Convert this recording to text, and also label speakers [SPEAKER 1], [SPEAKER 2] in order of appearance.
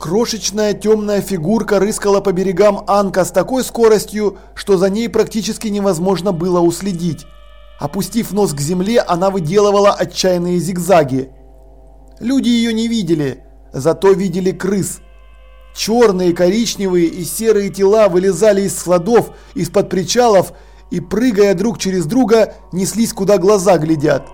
[SPEAKER 1] Крошечная темная фигурка рыскала по берегам Анка с такой скоростью, что за ней практически невозможно было уследить. Опустив нос к земле, она выделывала отчаянные зигзаги. Люди ее не видели, зато видели крыс. Черные, коричневые и серые тела вылезали из складов, из-под причалов и, прыгая друг через друга, неслись куда глаза глядят.